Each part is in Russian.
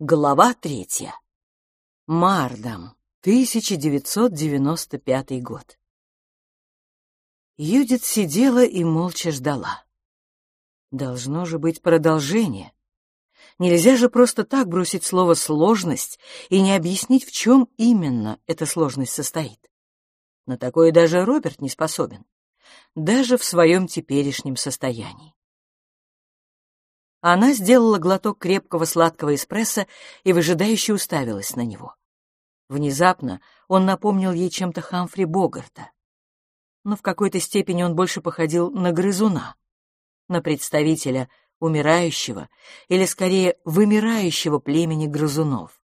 Глава третья. Мардам, 1995 год. Юдит сидела и молча ждала. Должно же быть продолжение. Нельзя же просто так бросить слово «сложность» и не объяснить, в чем именно эта сложность состоит. На такое даже Роберт не способен, даже в своем теперешнем состоянии. Она сделала глоток крепкого сладкого эспрессо и выжидающе уставилась на него. Внезапно он напомнил ей чем-то Хамфри Богарта. Но в какой-то степени он больше походил на грызуна, на представителя умирающего или, скорее, вымирающего племени грызунов.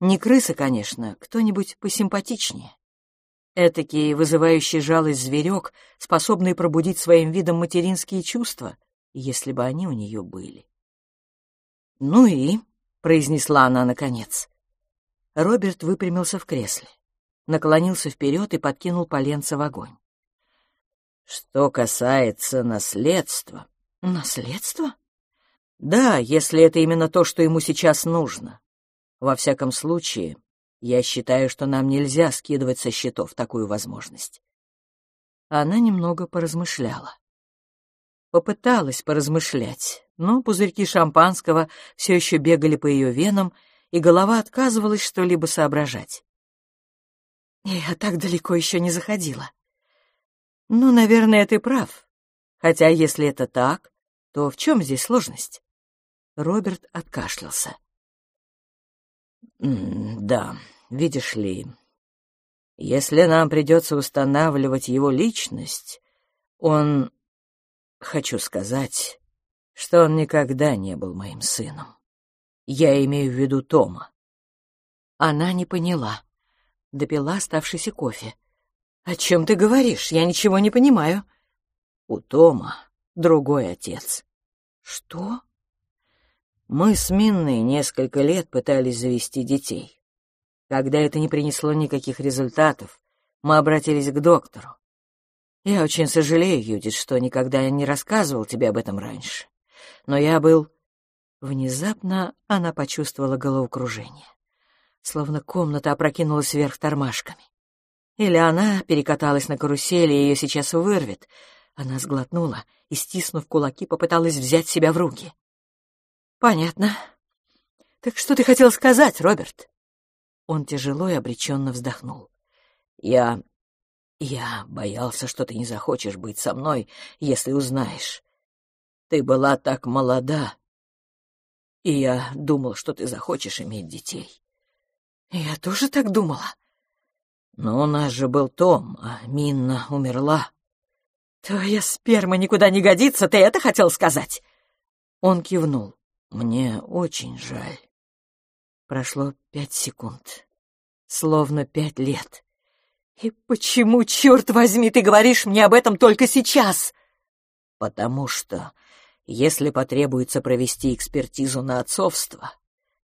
Не крыса, конечно, кто-нибудь посимпатичнее. Этакий вызывающий жалость зверек, способный пробудить своим видом материнские чувства, если бы они у нее были. «Ну и?» — произнесла она наконец. Роберт выпрямился в кресле, наклонился вперед и подкинул поленца в огонь. «Что касается наследства...» «Наследство?» «Да, если это именно то, что ему сейчас нужно. Во всяком случае, я считаю, что нам нельзя скидывать со счетов такую возможность». Она немного поразмышляла. Попыталась поразмышлять, но пузырьки шампанского все еще бегали по ее венам, и голова отказывалась что-либо соображать. Я так далеко еще не заходила. Ну, наверное, ты прав. Хотя, если это так, то в чем здесь сложность? Роберт откашлялся. «Да, видишь ли, если нам придется устанавливать его личность, он Хочу сказать, что он никогда не был моим сыном. Я имею в виду Тома. Она не поняла. Допила оставшийся кофе. «О чем ты говоришь? Я ничего не понимаю». «У Тома другой отец». «Что?» Мы с Минной несколько лет пытались завести детей. Когда это не принесло никаких результатов, мы обратились к доктору. Я очень сожалею, Юдит, что никогда не рассказывал тебе об этом раньше. Но я был... Внезапно она почувствовала головокружение. Словно комната опрокинулась вверх тормашками. Или она перекаталась на карусели, и ее сейчас вырвет. Она сглотнула и, стиснув кулаки, попыталась взять себя в руки. «Понятно. Так что ты хотел сказать, Роберт?» Он тяжело и обреченно вздохнул. «Я я боялся, что ты не захочешь быть со мной, если узнаешь. Ты была так молода, и я думал, что ты захочешь иметь детей. Я тоже так думала. Но у нас же был Том, а Минна умерла. Твоя сперма никуда не годится, ты это хотел сказать? Он кивнул. Мне очень жаль. Прошло пять секунд, словно пять лет. «И почему, черт возьми, ты говоришь мне об этом только сейчас?» «Потому что, если потребуется провести экспертизу на отцовство,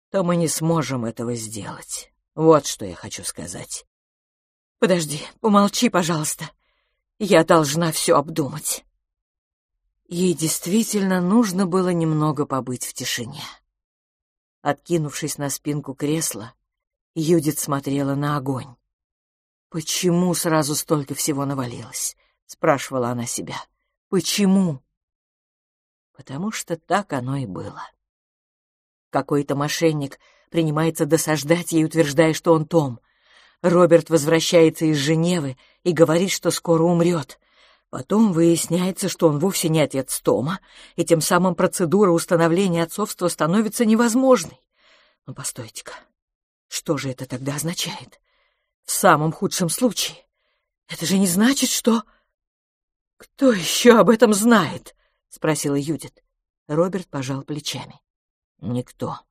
то мы не сможем этого сделать. Вот что я хочу сказать». «Подожди, помолчи, пожалуйста. Я должна все обдумать». Ей действительно нужно было немного побыть в тишине. Откинувшись на спинку кресла, Юдит смотрела на огонь. «Почему сразу столько всего навалилось?» — спрашивала она себя. «Почему?» Потому что так оно и было. Какой-то мошенник принимается досаждать ей, утверждая, что он Том. Роберт возвращается из Женевы и говорит, что скоро умрет. Потом выясняется, что он вовсе не отец Тома, и тем самым процедура установления отцовства становится невозможной. Но постойте-ка, что же это тогда означает? В самом худшем случае. Это же не значит, что... «Кто еще об этом знает?» — спросила Юдит. Роберт пожал плечами. «Никто».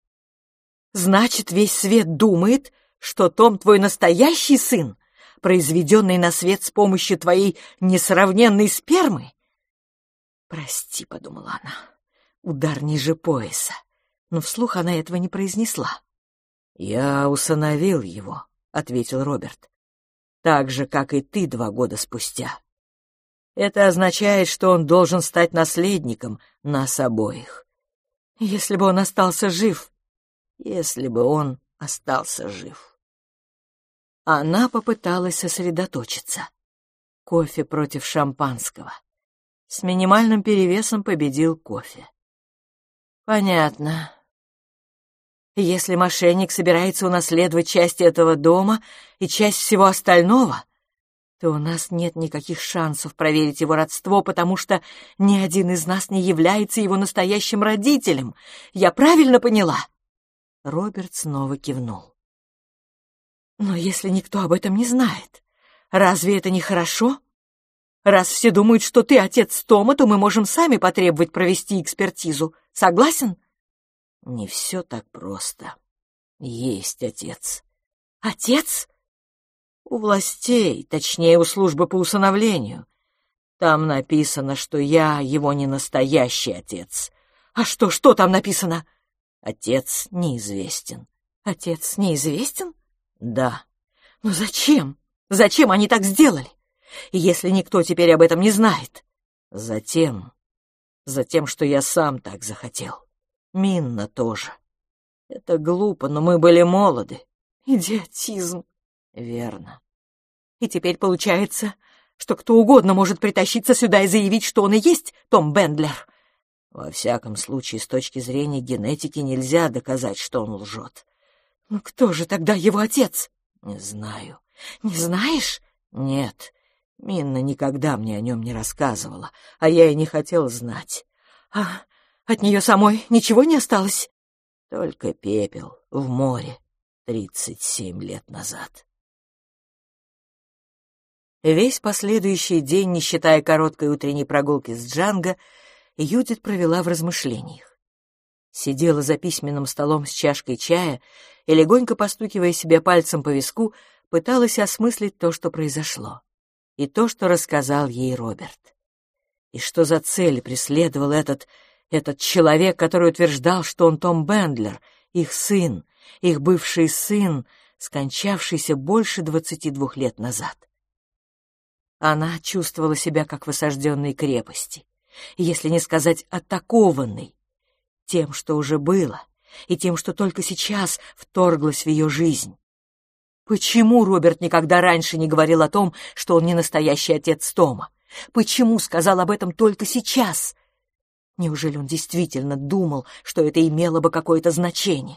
«Значит, весь свет думает, что Том твой настоящий сын, произведенный на свет с помощью твоей несравненной спермы?» «Прости», — подумала она, — «удар ниже пояса». Но вслух она этого не произнесла. «Я усыновил его», — ответил Роберт. «Так же, как и ты два года спустя. Это означает, что он должен стать наследником нас обоих. Если бы он остался жив, если бы он остался жив. Она попыталась сосредоточиться. Кофе против шампанского. С минимальным перевесом победил кофе. Понятно. Если мошенник собирается унаследовать часть этого дома и часть всего остального, то у нас нет никаких шансов проверить его родство, потому что ни один из нас не является его настоящим родителем. Я правильно поняла?» Роберт снова кивнул. «Но если никто об этом не знает, разве это не хорошо? Раз все думают, что ты отец Тома, то мы можем сами потребовать провести экспертизу. Согласен?» «Не все так просто. Есть отец». «Отец?» У властей, точнее, у службы по усыновлению. Там написано, что я его не настоящий отец. А что, что там написано? Отец неизвестен. Отец неизвестен? Да. Но зачем? Зачем они так сделали? Если никто теперь об этом не знает? Затем... Затем, что я сам так захотел. Минна тоже. Это глупо, но мы были молоды. Идиотизм. Верно. И теперь получается, что кто угодно может притащиться сюда и заявить, что он и есть Том Бендлер. Во всяком случае, с точки зрения генетики нельзя доказать, что он лжет. Ну кто же тогда его отец? Не знаю. Не знаешь? Нет. Минна никогда мне о нем не рассказывала, а я и не хотел знать. А от нее самой ничего не осталось? Только пепел в море тридцать семь лет назад. Весь последующий день, не считая короткой утренней прогулки с Джанго, Юдит провела в размышлениях. Сидела за письменным столом с чашкой чая и, легонько постукивая себе пальцем по виску, пыталась осмыслить то, что произошло, и то, что рассказал ей Роберт. И что за цель преследовал этот, этот человек, который утверждал, что он Том Бендлер, их сын, их бывший сын, скончавшийся больше двадцати двух лет назад. Она чувствовала себя как в осажденной крепости, если не сказать атакованной, тем, что уже было, и тем, что только сейчас вторглось в ее жизнь. Почему Роберт никогда раньше не говорил о том, что он не настоящий отец Тома? Почему сказал об этом только сейчас? Неужели он действительно думал, что это имело бы какое-то значение?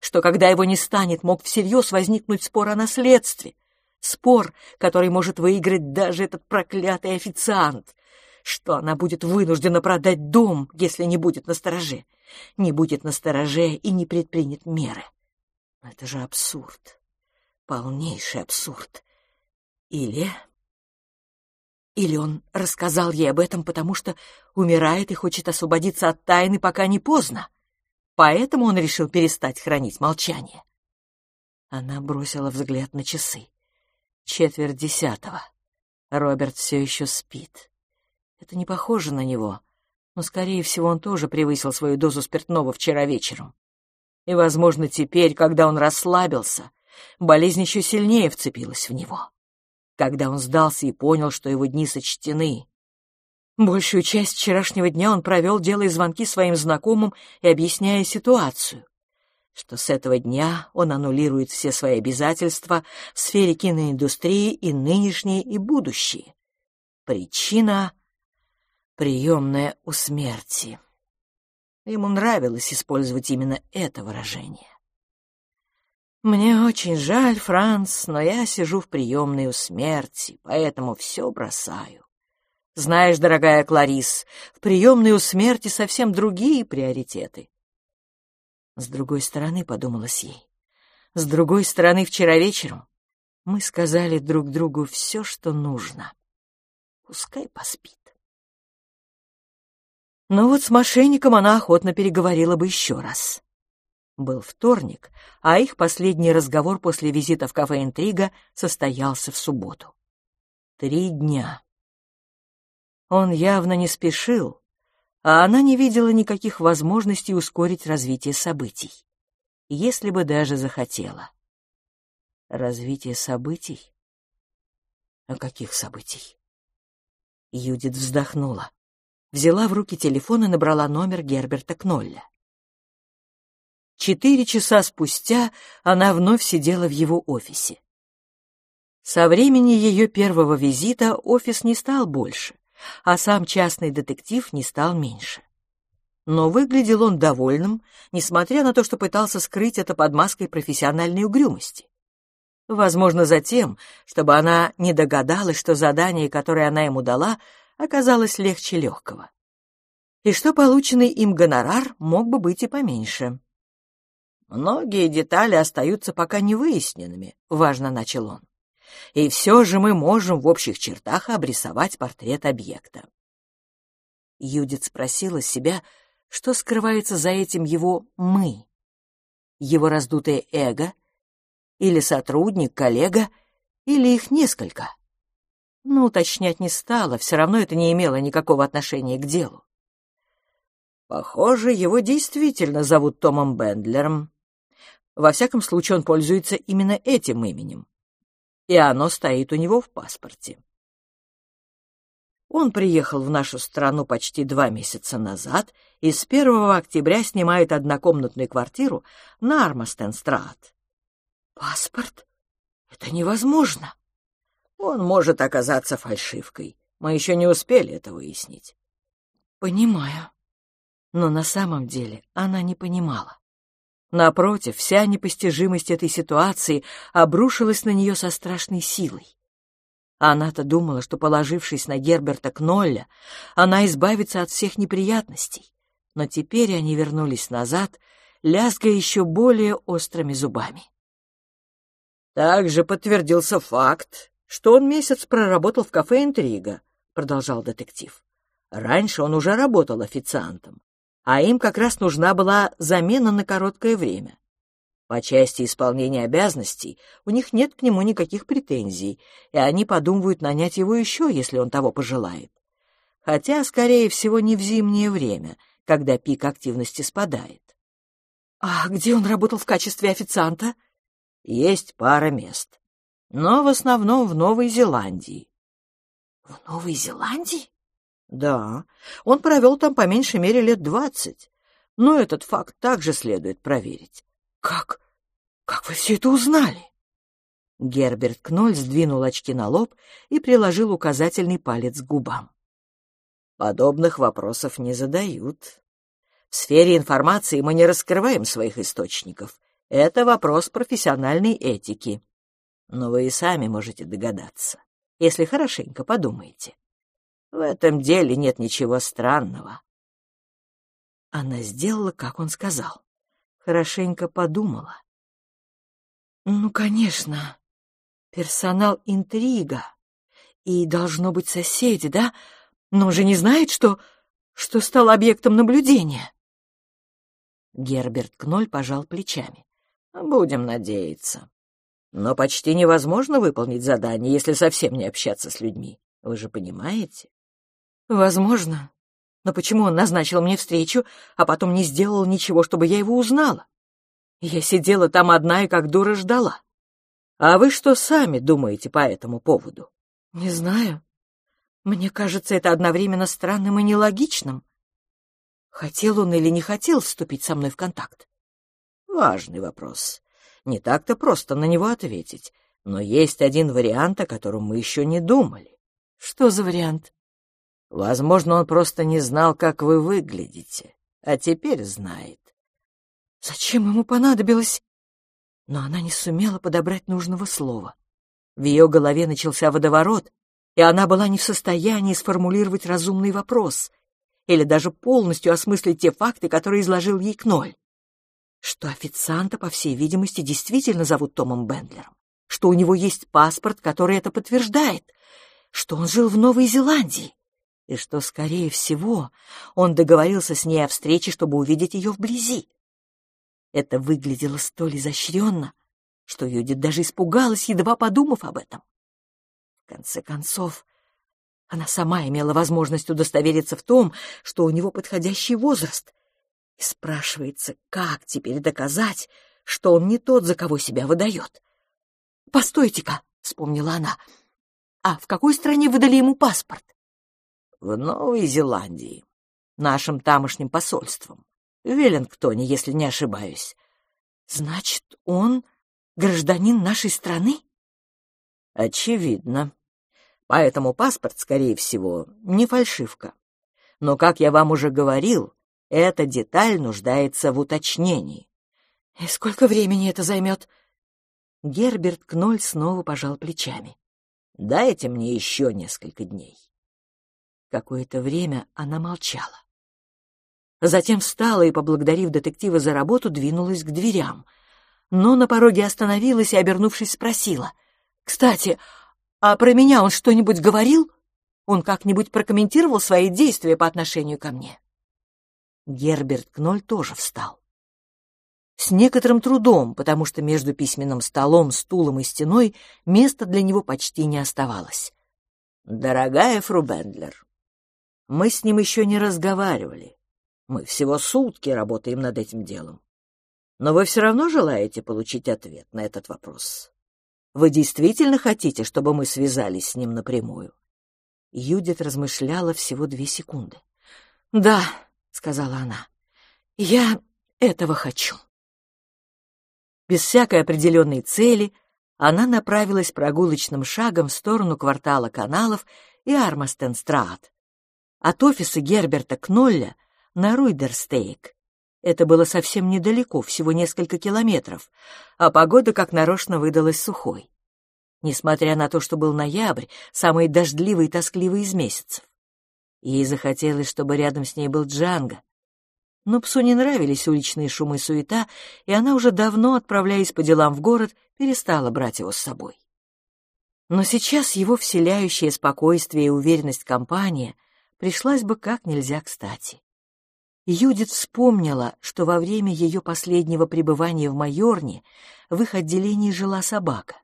Что когда его не станет, мог всерьез возникнуть спор о наследстве? Спор, который может выиграть даже этот проклятый официант. Что она будет вынуждена продать дом, если не будет настороже. Не будет настороже и не предпринят меры. Это же абсурд. Полнейший абсурд. Или... Или он рассказал ей об этом, потому что умирает и хочет освободиться от тайны, пока не поздно. Поэтому он решил перестать хранить молчание. Она бросила взгляд на часы. Четверть десятого. Роберт все еще спит. Это не похоже на него, но, скорее всего, он тоже превысил свою дозу спиртного вчера вечером. И, возможно, теперь, когда он расслабился, болезнь еще сильнее вцепилась в него. Когда он сдался и понял, что его дни сочтены. Большую часть вчерашнего дня он провел, делая звонки своим знакомым и объясняя ситуацию что с этого дня он аннулирует все свои обязательства в сфере киноиндустрии и нынешние, и будущие. Причина — приемная у смерти. Ему нравилось использовать именно это выражение. «Мне очень жаль, Франц, но я сижу в приемной у смерти, поэтому все бросаю. Знаешь, дорогая Кларис, в приемной у смерти совсем другие приоритеты. С другой стороны, подумалось ей, с другой стороны, вчера вечером мы сказали друг другу все, что нужно. Пускай поспит. Но вот с мошенником она охотно переговорила бы еще раз. Был вторник, а их последний разговор после визита в кафе «Интрига» состоялся в субботу. Три дня. Он явно не спешил, а она не видела никаких возможностей ускорить развитие событий, если бы даже захотела. Развитие событий? А каких событий? Юдит вздохнула, взяла в руки телефон и набрала номер Герберта Кнолля. Четыре часа спустя она вновь сидела в его офисе. Со времени ее первого визита офис не стал больше, а сам частный детектив не стал меньше. Но выглядел он довольным, несмотря на то, что пытался скрыть это под маской профессиональной угрюмости. Возможно, за тем, чтобы она не догадалась, что задание, которое она ему дала, оказалось легче легкого. И что полученный им гонорар мог бы быть и поменьше. Многие детали остаются пока не выясненными, важно начал он. И все же мы можем в общих чертах обрисовать портрет объекта. Юдит спросила себя, что скрывается за этим его «мы». Его раздутое эго или сотрудник, коллега, или их несколько. Ну, уточнять не стала, все равно это не имело никакого отношения к делу. Похоже, его действительно зовут Томом Бендлером, во всяком случае, он пользуется именно этим именем. И оно стоит у него в паспорте. Он приехал в нашу страну почти два месяца назад и с 1 октября снимает однокомнатную квартиру на Армастен-страт. «Паспорт? Это невозможно!» Он может оказаться фальшивкой. Мы еще не успели это выяснить. «Понимаю». Но на самом деле она не понимала. Напротив, вся непостижимость этой ситуации обрушилась на нее со страшной силой. Она-то думала, что, положившись на Герберта Кнолля, она избавится от всех неприятностей, но теперь они вернулись назад, лязгая еще более острыми зубами. «Также подтвердился факт, что он месяц проработал в кафе «Интрига», — продолжал детектив. Раньше он уже работал официантом а им как раз нужна была замена на короткое время. По части исполнения обязанностей у них нет к нему никаких претензий, и они подумывают нанять его еще, если он того пожелает. Хотя, скорее всего, не в зимнее время, когда пик активности спадает. «А где он работал в качестве официанта?» «Есть пара мест, но в основном в Новой Зеландии». «В Новой Зеландии?» Да, он провел там по меньшей мере лет двадцать. Но этот факт также следует проверить. Как? Как вы все это узнали? Герберт Кноль сдвинул очки на лоб и приложил указательный палец к губам. Подобных вопросов не задают. В сфере информации мы не раскрываем своих источников. Это вопрос профессиональной этики. Но вы и сами можете догадаться, если хорошенько подумаете. В этом деле нет ничего странного. Она сделала, как он сказал. Хорошенько подумала. Ну, конечно, персонал интрига. И должно быть соседи, да? Но он же не знает, что... что стал объектом наблюдения. Герберт Кноль пожал плечами. Будем надеяться. Но почти невозможно выполнить задание, если совсем не общаться с людьми. Вы же понимаете? Возможно. Но почему он назначил мне встречу, а потом не сделал ничего, чтобы я его узнала? Я сидела там одна и как дура ждала. А вы что сами думаете по этому поводу? Не знаю. Мне кажется, это одновременно странным и нелогичным. Хотел он или не хотел вступить со мной в контакт? Важный вопрос. Не так-то просто на него ответить. Но есть один вариант, о котором мы еще не думали. Что за вариант? Возможно, он просто не знал, как вы выглядите, а теперь знает. Зачем ему понадобилось? Но она не сумела подобрать нужного слова. В ее голове начался водоворот, и она была не в состоянии сформулировать разумный вопрос или даже полностью осмыслить те факты, которые изложил ей Кноль. Что официанта, по всей видимости, действительно зовут Томом Бендлером, что у него есть паспорт, который это подтверждает, что он жил в Новой Зеландии, и что, скорее всего, он договорился с ней о встрече, чтобы увидеть ее вблизи. Это выглядело столь изощренно, что Юдит даже испугалась, едва подумав об этом. В конце концов, она сама имела возможность удостовериться в том, что у него подходящий возраст, и спрашивается, как теперь доказать, что он не тот, за кого себя выдает. «Постойте-ка», — вспомнила она, — «а в какой стране выдали ему паспорт?» В Новой Зеландии, нашим тамошним посольством, в Веллингтоне, если не ошибаюсь. Значит, он гражданин нашей страны? Очевидно. Поэтому паспорт, скорее всего, не фальшивка. Но, как я вам уже говорил, эта деталь нуждается в уточнении. И сколько времени это займет? Герберт Кноль снова пожал плечами. Дайте мне еще несколько дней. Какое-то время она молчала. Затем встала и, поблагодарив детектива за работу, двинулась к дверям. Но на пороге остановилась и, обернувшись, спросила. «Кстати, а про меня он что-нибудь говорил? Он как-нибудь прокомментировал свои действия по отношению ко мне?» Герберт Кноль тоже встал. С некоторым трудом, потому что между письменным столом, стулом и стеной места для него почти не оставалось. «Дорогая фру Бендлер, мы с ним еще не разговаривали. Мы всего сутки работаем над этим делом. Но вы все равно желаете получить ответ на этот вопрос. Вы действительно хотите, чтобы мы связались с ним напрямую?» Юдит размышляла всего две секунды. «Да», — сказала она, — «я этого хочу». Без всякой определенной цели она направилась прогулочным шагом в сторону квартала каналов и Армастенстрат. От офиса Герберта Кнолля на Руйдерстейк. Это было совсем недалеко, всего несколько километров, а погода как нарочно выдалась сухой. Несмотря на то, что был ноябрь, самый дождливый и тоскливый из месяцев. Ей захотелось, чтобы рядом с ней был Джанго. Но псу не нравились уличные шумы и суета, и она уже давно, отправляясь по делам в город, перестала брать его с собой. Но сейчас его вселяющее спокойствие и уверенность компания пришлась бы как нельзя кстати. Юдит вспомнила, что во время ее последнего пребывания в Майорне в их отделении жила собака.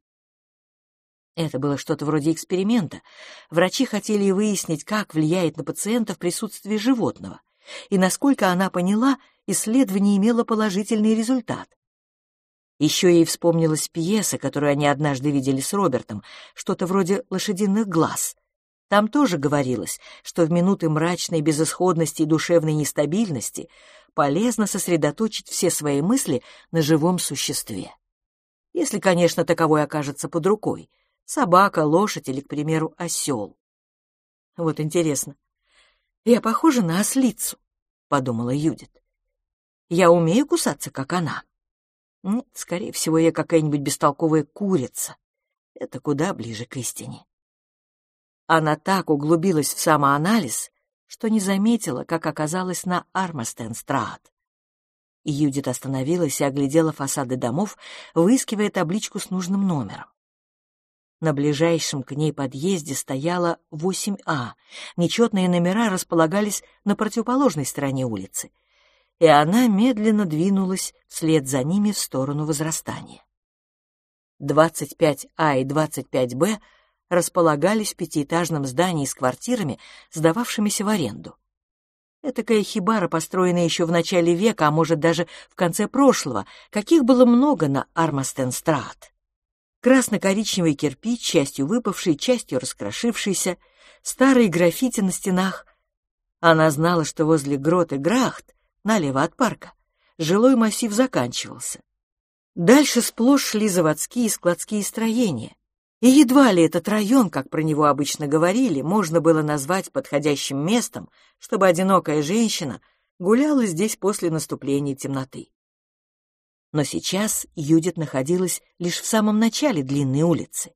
Это было что-то вроде эксперимента. Врачи хотели выяснить, как влияет на пациента в присутствии животного, и, насколько она поняла, исследование имело положительный результат. Еще ей вспомнилась пьеса, которую они однажды видели с Робертом, что-то вроде «Лошадиных глаз», там тоже говорилось, что в минуты мрачной безысходности и душевной нестабильности полезно сосредоточить все свои мысли на живом существе. Если, конечно, таковой окажется под рукой. Собака, лошадь или, к примеру, осел. Вот интересно, я похожа на ослицу, — подумала Юдит. Я умею кусаться, как она. Скорее всего, я какая-нибудь бестолковая курица. Это куда ближе к истине. Она так углубилась в самоанализ, что не заметила, как оказалась на Армастен-страат. Юдит остановилась и оглядела фасады домов, выискивая табличку с нужным номером. На ближайшем к ней подъезде стояла 8А. Нечетные номера располагались на противоположной стороне улицы, и она медленно двинулась вслед за ними в сторону возрастания. 25А и 25Б располагались в пятиэтажном здании с квартирами, сдававшимися в аренду. Этакая хибара, построенная еще в начале века, а может даже в конце прошлого, каких было много на Армастен-страт. Красно-коричневый кирпич, частью выпавший, частью раскрошившийся, старые граффити на стенах. Она знала, что возле гроты Грахт, налево от парка, жилой массив заканчивался. Дальше сплошь шли заводские и складские строения, и едва ли этот район, как про него обычно говорили, можно было назвать подходящим местом, чтобы одинокая женщина гуляла здесь после наступления темноты. Но сейчас Юдит находилась лишь в самом начале длинной улицы.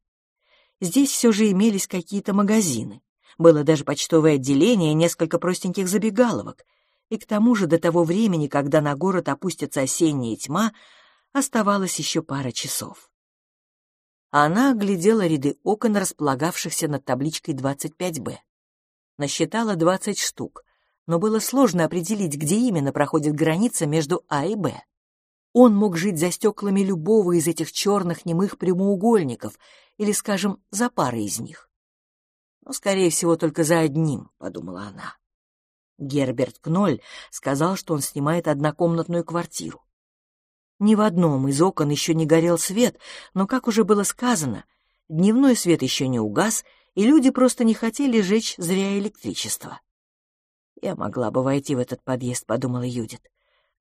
Здесь все же имелись какие-то магазины, было даже почтовое отделение и несколько простеньких забегаловок, и к тому же до того времени, когда на город опустится осенняя тьма, оставалось еще пара часов. Она оглядела ряды окон, располагавшихся над табличкой 25Б. Насчитала 20 штук, но было сложно определить, где именно проходит граница между А и Б. Он мог жить за стеклами любого из этих черных немых прямоугольников или, скажем, за парой из них. Но, скорее всего, только за одним, — подумала она. Герберт Кноль сказал, что он снимает однокомнатную квартиру. Ни в одном из окон еще не горел свет, но, как уже было сказано, дневной свет еще не угас, и люди просто не хотели жечь зря электричество. «Я могла бы войти в этот подъезд», — подумала Юдит.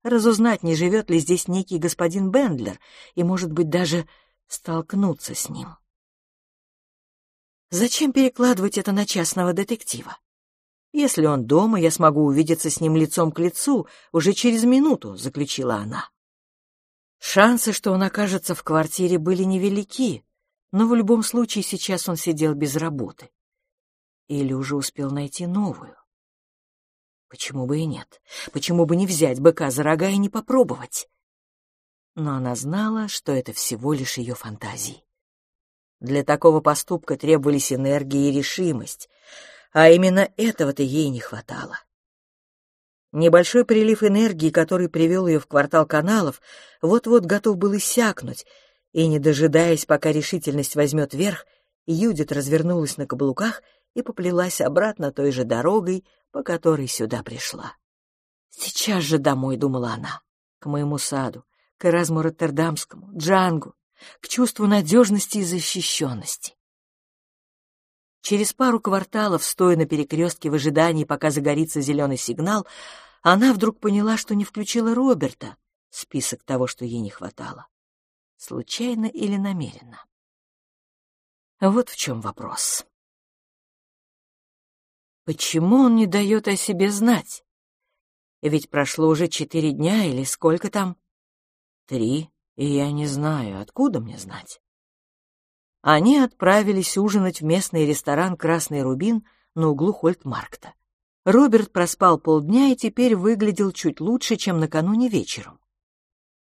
разузнать, не живет ли здесь некий господин Бендлер, и, может быть, даже столкнуться с ним. Зачем перекладывать это на частного детектива? Если он дома, я смогу увидеться с ним лицом к лицу уже через минуту, заключила она. Шансы, что он окажется в квартире, были невелики, но в любом случае сейчас он сидел без работы. Или уже успел найти новую. Почему бы и нет? Почему бы не взять быка за рога и не попробовать? Но она знала, что это всего лишь ее фантазии. Для такого поступка требовались энергия и решимость, а именно этого-то ей не хватало. Небольшой прилив энергии, который привел ее в квартал каналов, вот-вот готов был иссякнуть, и, не дожидаясь, пока решительность возьмет верх, Юдит развернулась на каблуках и поплелась обратно той же дорогой, по которой сюда пришла. «Сейчас же домой», — думала она, — «к моему саду, к Эразму Роттердамскому, Джангу, к чувству надежности и защищенности. Через пару кварталов, стоя на перекрестке в ожидании, пока загорится зеленый сигнал, она вдруг поняла, что не включила Роберта список того, что ей не хватало. Случайно или намеренно? Вот в чем вопрос. Почему он не дает о себе знать? Ведь прошло уже четыре дня или сколько там? Три, и я не знаю, откуда мне знать. Они отправились ужинать в местный ресторан «Красный рубин» на углу Хольтмаркта. Роберт проспал полдня и теперь выглядел чуть лучше, чем накануне вечером.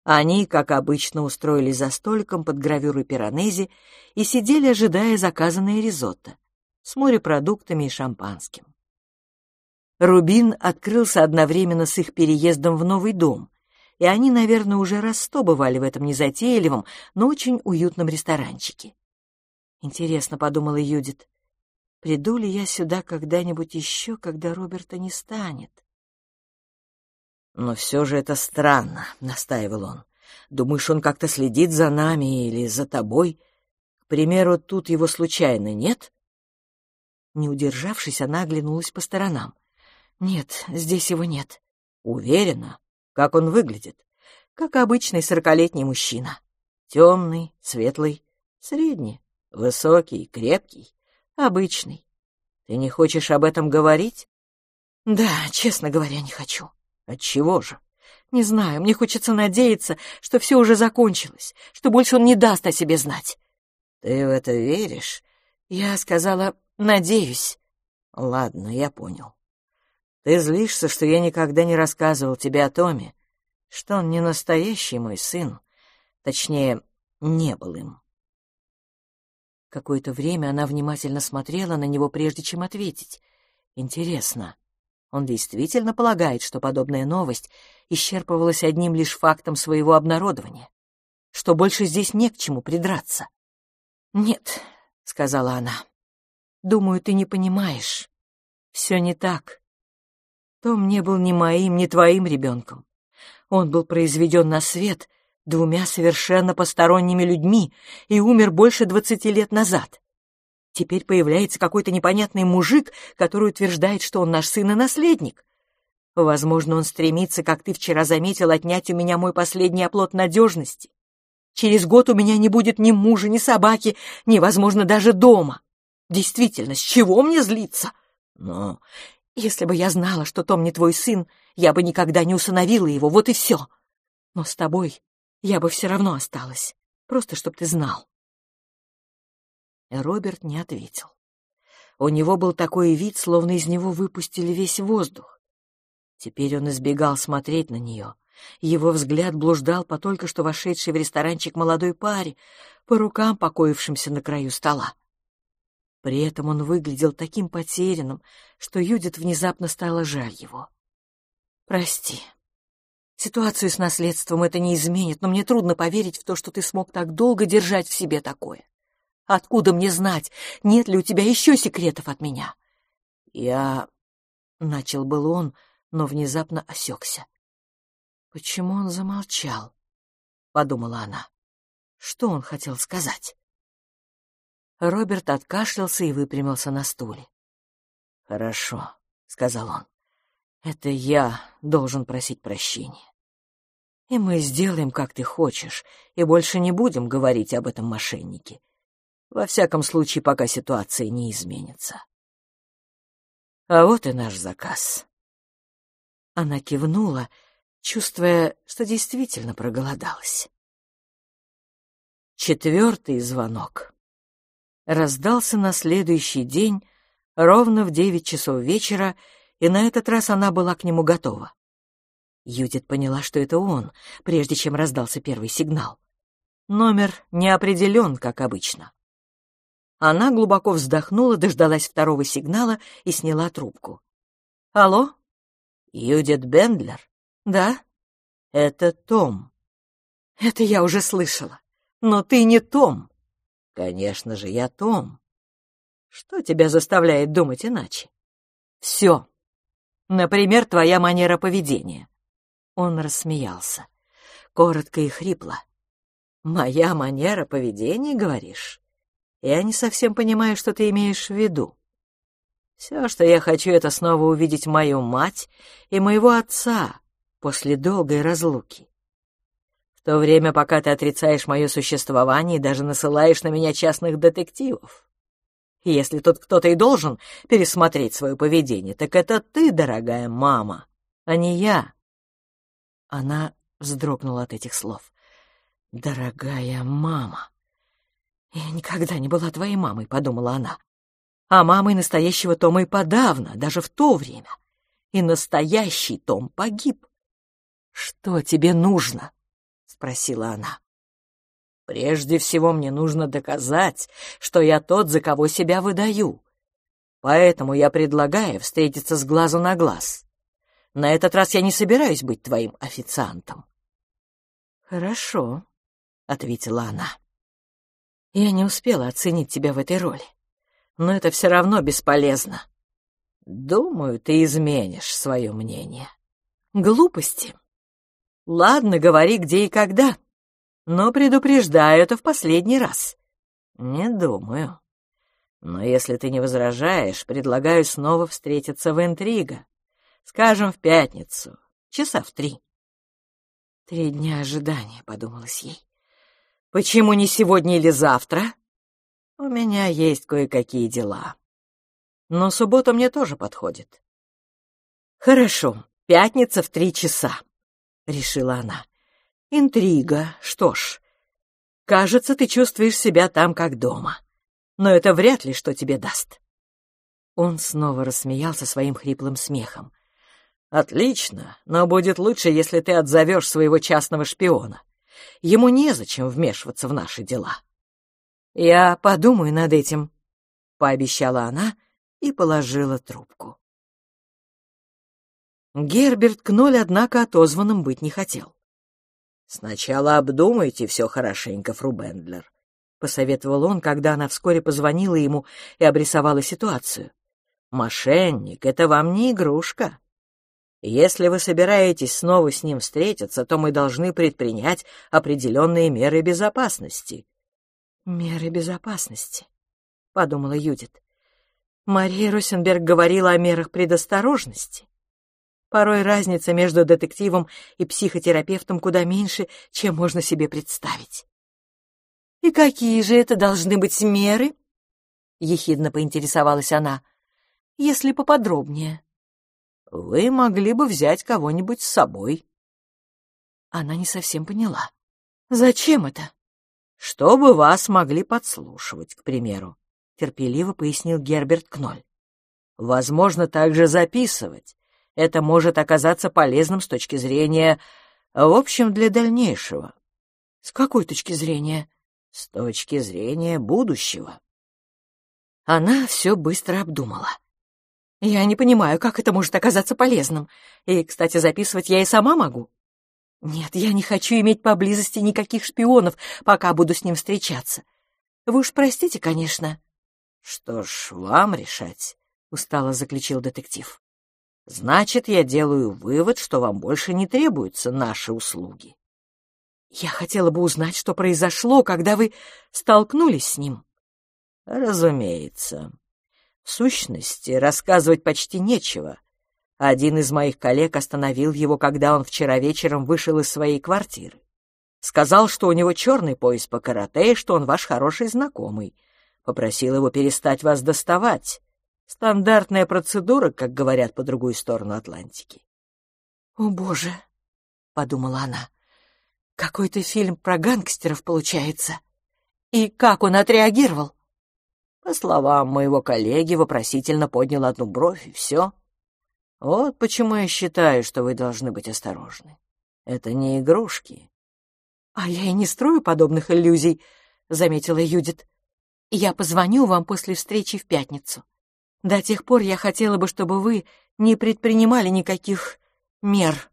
Они, как обычно, устроились за столиком под гравюрой Пиранези и сидели, ожидая заказанное ризотто с морепродуктами и шампанским. Рубин открылся одновременно с их переездом в новый дом, и они, наверное, уже раз сто бывали в этом незатейливом, но очень уютном ресторанчике. Интересно, — подумала Юдит, — приду ли я сюда когда-нибудь еще, когда Роберта не станет? Но все же это странно, — настаивал он. Думаешь, он как-то следит за нами или за тобой? К примеру, тут его случайно нет? Не удержавшись, она оглянулась по сторонам. Нет, здесь его нет. Уверена? Как он выглядит? Как обычный сорокалетний мужчина. Темный, светлый, средний. Высокий, крепкий, обычный. Ты не хочешь об этом говорить? Да, честно говоря, не хочу. Отчего же? Не знаю, мне хочется надеяться, что все уже закончилось, что больше он не даст о себе знать. Ты в это веришь? Я сказала, надеюсь. Ладно, я понял. Ты злишься, что я никогда не рассказывал тебе о Томе, что он не настоящий мой сын, точнее, не был им. Какое-то время она внимательно смотрела на него, прежде чем ответить. Интересно, он действительно полагает, что подобная новость исчерпывалась одним лишь фактом своего обнародования, что больше здесь не к чему придраться? «Нет», — сказала она, — «думаю, ты не понимаешь. Все не так. Том не был ни моим, ни твоим ребенком. Он был произведен на свет — двумя совершенно посторонними людьми и умер больше двадцати лет назад. Теперь появляется какой-то непонятный мужик, который утверждает, что он наш сын и наследник. Возможно, он стремится, как ты вчера заметил, отнять у меня мой последний оплот надежности. Через год у меня не будет ни мужа, ни собаки, ни, возможно, даже дома. Действительно, с чего мне злиться? Но если бы я знала, что Том не твой сын, я бы никогда не усыновила его, вот и все. Но с тобой я бы все равно осталась, просто чтоб ты знал. Роберт не ответил. У него был такой вид, словно из него выпустили весь воздух. Теперь он избегал смотреть на нее. Его взгляд блуждал по только что вошедшей в ресторанчик молодой паре, по рукам, покоившимся на краю стола. При этом он выглядел таким потерянным, что Юдит внезапно стало жаль его. «Прости», Ситуацию с наследством это не изменит, но мне трудно поверить в то, что ты смог так долго держать в себе такое. Откуда мне знать, нет ли у тебя еще секретов от меня? Я... Начал был он, но внезапно осекся. Почему он замолчал? Подумала она. Что он хотел сказать? Роберт откашлялся и выпрямился на стуле. «Хорошо», — сказал он. «Это я должен просить прощения. И мы сделаем, как ты хочешь, и больше не будем говорить об этом мошеннике. Во всяком случае, пока ситуация не изменится. А вот и наш заказ. Она кивнула, чувствуя, что действительно проголодалась. Четвертый звонок раздался на следующий день ровно в девять часов вечера, и на этот раз она была к нему готова. Юдит поняла, что это он, прежде чем раздался первый сигнал. Номер не определен, как обычно. Она глубоко вздохнула, дождалась второго сигнала и сняла трубку. «Алло? Юдит Бендлер?» «Да?» «Это Том». «Это я уже слышала. Но ты не Том». «Конечно же, я Том. Что тебя заставляет думать иначе?» «Все. Например, твоя манера поведения». Он рассмеялся, коротко и хрипло. «Моя манера поведения, говоришь? Я не совсем понимаю, что ты имеешь в виду. Все, что я хочу, это снова увидеть мою мать и моего отца после долгой разлуки. В то время, пока ты отрицаешь мое существование и даже насылаешь на меня частных детективов. Если тут кто-то и должен пересмотреть свое поведение, так это ты, дорогая мама, а не я. Она вздрогнула от этих слов. «Дорогая мама!» «Я никогда не была твоей мамой», — подумала она. «А мамой настоящего Тома и подавно, даже в то время. И настоящий Том погиб». «Что тебе нужно?» — спросила она. «Прежде всего мне нужно доказать, что я тот, за кого себя выдаю. Поэтому я предлагаю встретиться с глазу на глаз. На этот раз я не собираюсь быть твоим официантом». «Хорошо», — ответила она. «Я не успела оценить тебя в этой роли, но это все равно бесполезно. Думаю, ты изменишь свое мнение». «Глупости. Ладно, говори, где и когда, но предупреждаю это в последний раз». «Не думаю. Но если ты не возражаешь, предлагаю снова встретиться в интрига. Скажем, в пятницу, часа в три. Три дня ожидания, подумалось ей. Почему не сегодня или завтра? У меня есть кое-какие дела. Но суббота мне тоже подходит. Хорошо, пятница в три часа, решила она. Интрига, что ж. Кажется, ты чувствуешь себя там как дома. Но это вряд ли что тебе даст. Он снова рассмеялся своим хриплым смехом. «Отлично, но будет лучше, если ты отзовешь своего частного шпиона. Ему незачем вмешиваться в наши дела». «Я подумаю над этим», — пообещала она и положила трубку. Герберт Кноль, однако, отозванным быть не хотел. «Сначала обдумайте все хорошенько, фру Бендлер», — посоветовал он, когда она вскоре позвонила ему и обрисовала ситуацию. «Мошенник — это вам не игрушка. Если вы собираетесь снова с ним встретиться, то мы должны предпринять определенные меры безопасности». «Меры безопасности», — подумала Юдит. Мария Росенберг говорила о мерах предосторожности. Порой разница между детективом и психотерапевтом куда меньше, чем можно себе представить. «И какие же это должны быть меры?» — ехидно поинтересовалась она. «Если поподробнее». Вы могли бы взять кого-нибудь с собой. Она не совсем поняла. Зачем это? Чтобы вас могли подслушивать, к примеру, терпеливо пояснил Герберт Кноль. Возможно, также записывать. Это может оказаться полезным с точки зрения, в общем, для дальнейшего. С какой точки зрения? С точки зрения будущего. Она все быстро обдумала. Я не понимаю, как это может оказаться полезным. И, кстати, записывать я и сама могу. Нет, я не хочу иметь поблизости никаких шпионов, пока буду с ним встречаться. Вы уж простите, конечно. Что ж, вам решать, устало заключил детектив. Значит, я делаю вывод, что вам больше не требуются наши услуги. Я хотела бы узнать, что произошло, когда вы столкнулись с ним. Разумеется. В сущности, рассказывать почти нечего. Один из моих коллег остановил его, когда он вчера вечером вышел из своей квартиры. Сказал, что у него черный пояс по карате и что он ваш хороший знакомый. Попросил его перестать вас доставать. Стандартная процедура, как говорят по другую сторону Атлантики. «О, Боже!» — подумала она. «Какой-то фильм про гангстеров получается. И как он отреагировал?» По словам моего коллеги, вопросительно поднял одну бровь, и все. Вот почему я считаю, что вы должны быть осторожны. Это не игрушки. — А я и не строю подобных иллюзий, — заметила Юдит. — Я позвоню вам после встречи в пятницу. До тех пор я хотела бы, чтобы вы не предпринимали никаких мер.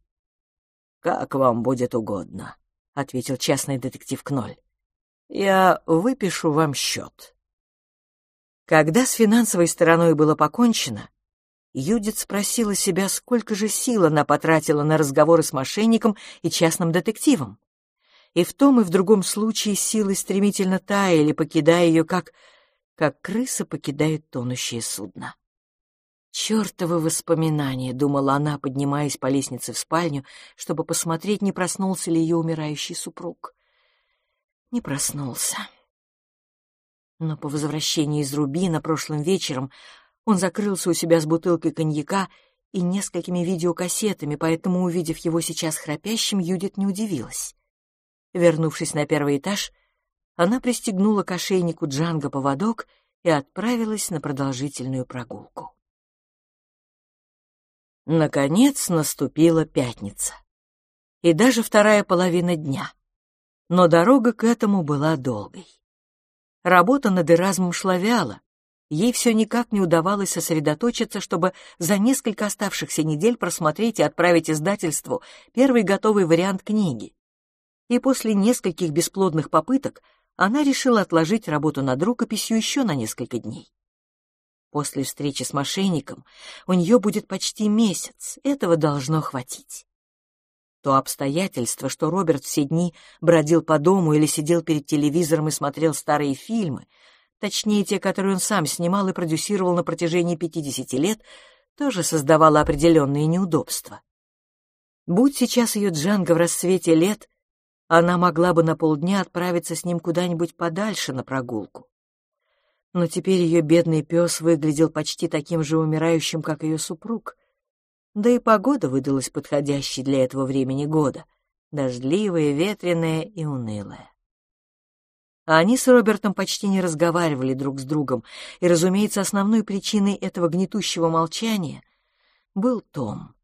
— Как вам будет угодно, — ответил частный детектив Кноль. — Я выпишу вам счет. Когда с финансовой стороной было покончено, Юдит спросила себя, сколько же сил она потратила на разговоры с мошенником и частным детективом. И в том и в другом случае силы стремительно таяли, покидая ее, как, как крыса покидает тонущее судно. «Чертовы воспоминания», — думала она, поднимаясь по лестнице в спальню, чтобы посмотреть, не проснулся ли ее умирающий супруг. Не проснулся. Но по возвращении из Рубина прошлым вечером он закрылся у себя с бутылкой коньяка и несколькими видеокассетами, поэтому, увидев его сейчас храпящим, Юдит не удивилась. Вернувшись на первый этаж, она пристегнула к ошейнику Джанга поводок и отправилась на продолжительную прогулку. Наконец наступила пятница. И даже вторая половина дня. Но дорога к этому была долгой. Работа над Эразмом шла вяло, Ей все никак не удавалось сосредоточиться, чтобы за несколько оставшихся недель просмотреть и отправить издательству первый готовый вариант книги. И после нескольких бесплодных попыток она решила отложить работу над рукописью еще на несколько дней. После встречи с мошенником у нее будет почти месяц, этого должно хватить. То обстоятельство, что Роберт все дни бродил по дому или сидел перед телевизором и смотрел старые фильмы, точнее те, которые он сам снимал и продюсировал на протяжении 50 лет, тоже создавало определенные неудобства. Будь сейчас ее Джанго в расцвете лет, она могла бы на полдня отправиться с ним куда-нибудь подальше на прогулку. Но теперь ее бедный пес выглядел почти таким же умирающим, как ее супруг. Да и погода выдалась подходящей для этого времени года, дождливая, ветреная и унылая. Они с Робертом почти не разговаривали друг с другом, и, разумеется, основной причиной этого гнетущего молчания был Том.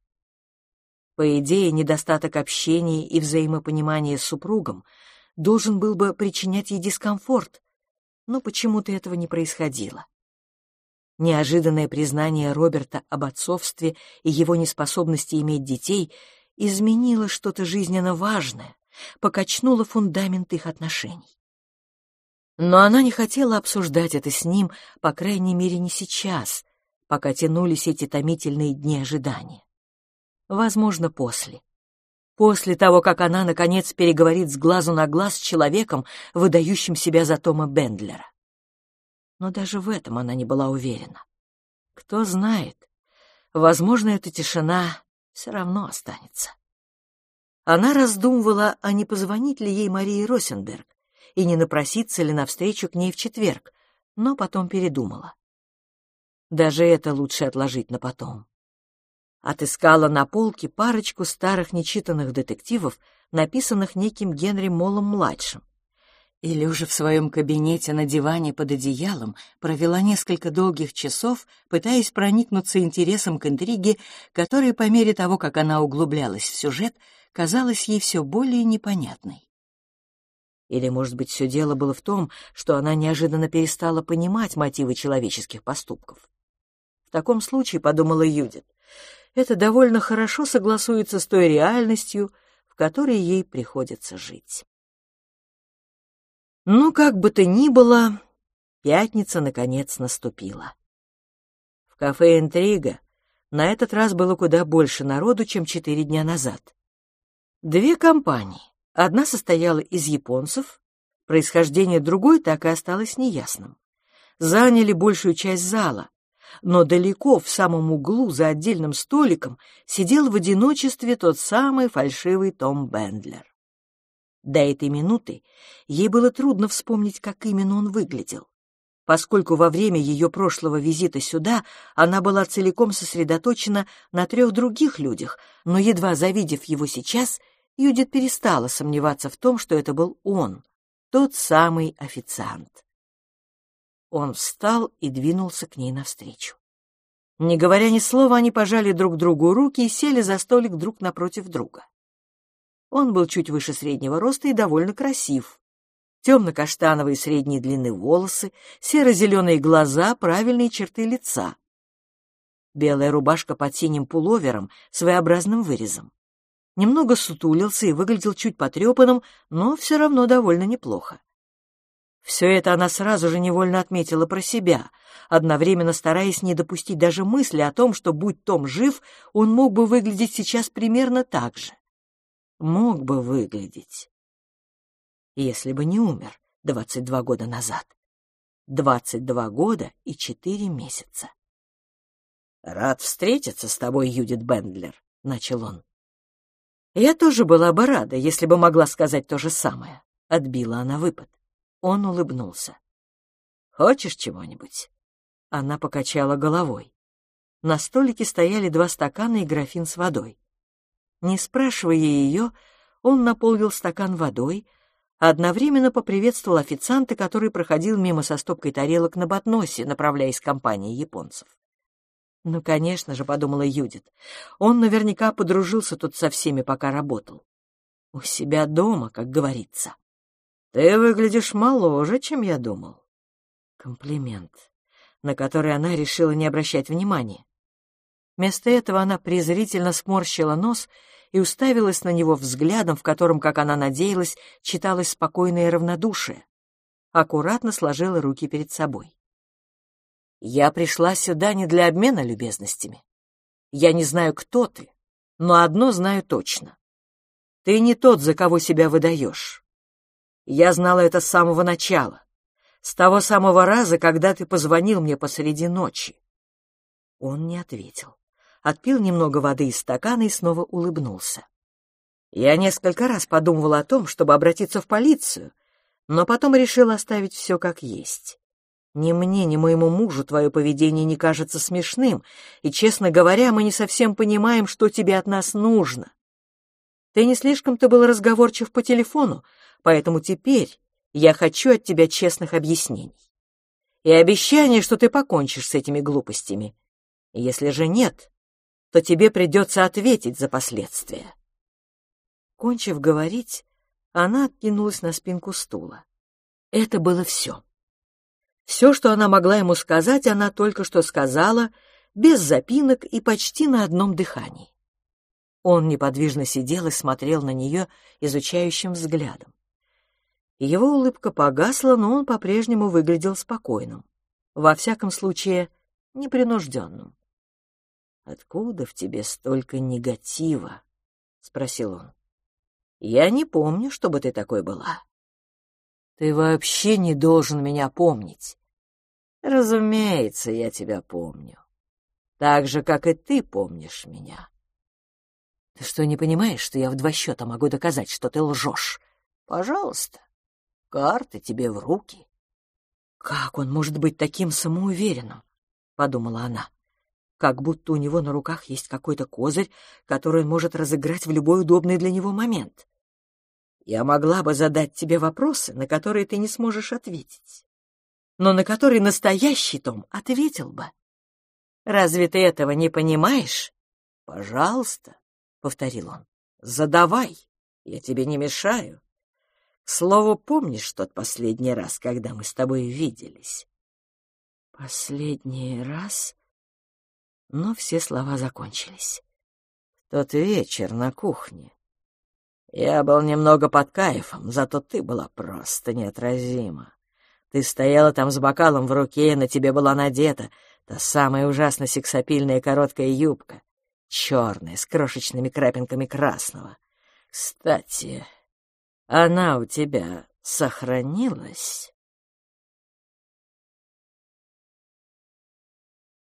По идее, недостаток общения и взаимопонимания с супругом должен был бы причинять ей дискомфорт, но почему-то этого не происходило. Неожиданное признание Роберта об отцовстве и его неспособности иметь детей изменило что-то жизненно важное, покачнуло фундамент их отношений. Но она не хотела обсуждать это с ним, по крайней мере, не сейчас, пока тянулись эти томительные дни ожидания. Возможно, после. После того, как она, наконец, переговорит с глазу на глаз с человеком, выдающим себя за Тома Бендлера. Но даже в этом она не была уверена. Кто знает, возможно, эта тишина все равно останется. Она раздумывала, а не позвонить ли ей Марии Росенберг, и не напроситься ли навстречу к ней в четверг, но потом передумала. Даже это лучше отложить на потом. Отыскала на полке парочку старых нечитанных детективов, написанных неким Генри Моллом-младшим. И, лежа в своем кабинете на диване под одеялом, провела несколько долгих часов, пытаясь проникнуться интересом к интриге, которая по мере того, как она углублялась в сюжет, казалась ей все более непонятной. Или, может быть, все дело было в том, что она неожиданно перестала понимать мотивы человеческих поступков. В таком случае, подумала Юдит, это довольно хорошо согласуется с той реальностью, в которой ей приходится жить. Ну, как бы то ни было, пятница, наконец, наступила. В кафе «Интрига» на этот раз было куда больше народу, чем четыре дня назад. Две компании Одна состояла из японцев, происхождение другой так и осталось неясным. Заняли большую часть зала, но далеко в самом углу за отдельным столиком сидел в одиночестве тот самый фальшивый Том Бендлер. До этой минуты ей было трудно вспомнить, как именно он выглядел, поскольку во время ее прошлого визита сюда она была целиком сосредоточена на трех других людях, но едва завидев его сейчас, Юдит перестала сомневаться в том, что это был он, тот самый официант. Он встал и двинулся к ней навстречу. Не говоря ни слова, они пожали друг другу руки и сели за столик друг напротив друга. Он был чуть выше среднего роста и довольно красив. Темно-каштановые средней длины волосы, серо-зеленые глаза, правильные черты лица. Белая рубашка под синим пуловером, своеобразным вырезом. Немного сутулился и выглядел чуть потрепанным, но все равно довольно неплохо. Все это она сразу же невольно отметила про себя, одновременно стараясь не допустить даже мысли о том, что, будь Том жив, он мог бы выглядеть сейчас примерно так же мог бы выглядеть, если бы не умер 22 года назад. 22 года и 4 месяца. «Рад встретиться с тобой, Юдит Бендлер», — начал он. «Я тоже была бы рада, если бы могла сказать то же самое», — отбила она выпад. Он улыбнулся. «Хочешь чего-нибудь?» Она покачала головой. На столике стояли два стакана и графин с водой. Не спрашивая ее, он наполнил стакан водой, а одновременно поприветствовал официанта, который проходил мимо со стопкой тарелок на подносе, направляясь к компании японцев. «Ну, конечно же», — подумала Юдит, — «он наверняка подружился тут со всеми, пока работал. У себя дома, как говорится. Ты выглядишь моложе, чем я думал». Комплимент, на который она решила не обращать внимания. Вместо этого она презрительно сморщила нос и уставилась на него взглядом, в котором, как она надеялась, читалось спокойное равнодушие. Аккуратно сложила руки перед собой. «Я пришла сюда не для обмена любезностями. Я не знаю, кто ты, но одно знаю точно. Ты не тот, за кого себя выдаешь. Я знала это с самого начала, с того самого раза, когда ты позвонил мне посреди ночи». Он не ответил отпил немного воды из стакана и снова улыбнулся. Я несколько раз подумывала о том, чтобы обратиться в полицию, но потом решила оставить все как есть. Ни мне, ни моему мужу твое поведение не кажется смешным, и, честно говоря, мы не совсем понимаем, что тебе от нас нужно. Ты не слишком-то был разговорчив по телефону, поэтому теперь я хочу от тебя честных объяснений. И обещание, что ты покончишь с этими глупостями. Если же нет, то тебе придется ответить за последствия. Кончив говорить, она откинулась на спинку стула. Это было все. Все, что она могла ему сказать, она только что сказала, без запинок и почти на одном дыхании. Он неподвижно сидел и смотрел на нее изучающим взглядом. Его улыбка погасла, но он по-прежнему выглядел спокойным. Во всяком случае, непринужденным. «Откуда в тебе столько негатива?» — спросил он. «Я не помню, чтобы ты такой была». «Ты вообще не должен меня помнить». «Разумеется, я тебя помню. Так же, как и ты помнишь меня». «Ты что, не понимаешь, что я в два счета могу доказать, что ты лжешь?» «Пожалуйста, карты тебе в руки». «Как он может быть таким самоуверенным?» — подумала она как будто у него на руках есть какой-то козырь, который он может разыграть в любой удобный для него момент. Я могла бы задать тебе вопросы, на которые ты не сможешь ответить, но на которые настоящий Том ответил бы. Разве ты этого не понимаешь? Пожалуйста, — повторил он, — задавай, я тебе не мешаю. К слову, помнишь тот последний раз, когда мы с тобой виделись? Последний раз? Но все слова закончились. тот вечер на кухне. Я был немного под кайфом, зато ты была просто неотразима. Ты стояла там с бокалом в руке, на тебе была надета та самая ужасно сексапильная короткая юбка, черная, с крошечными крапинками красного. Кстати, она у тебя сохранилась?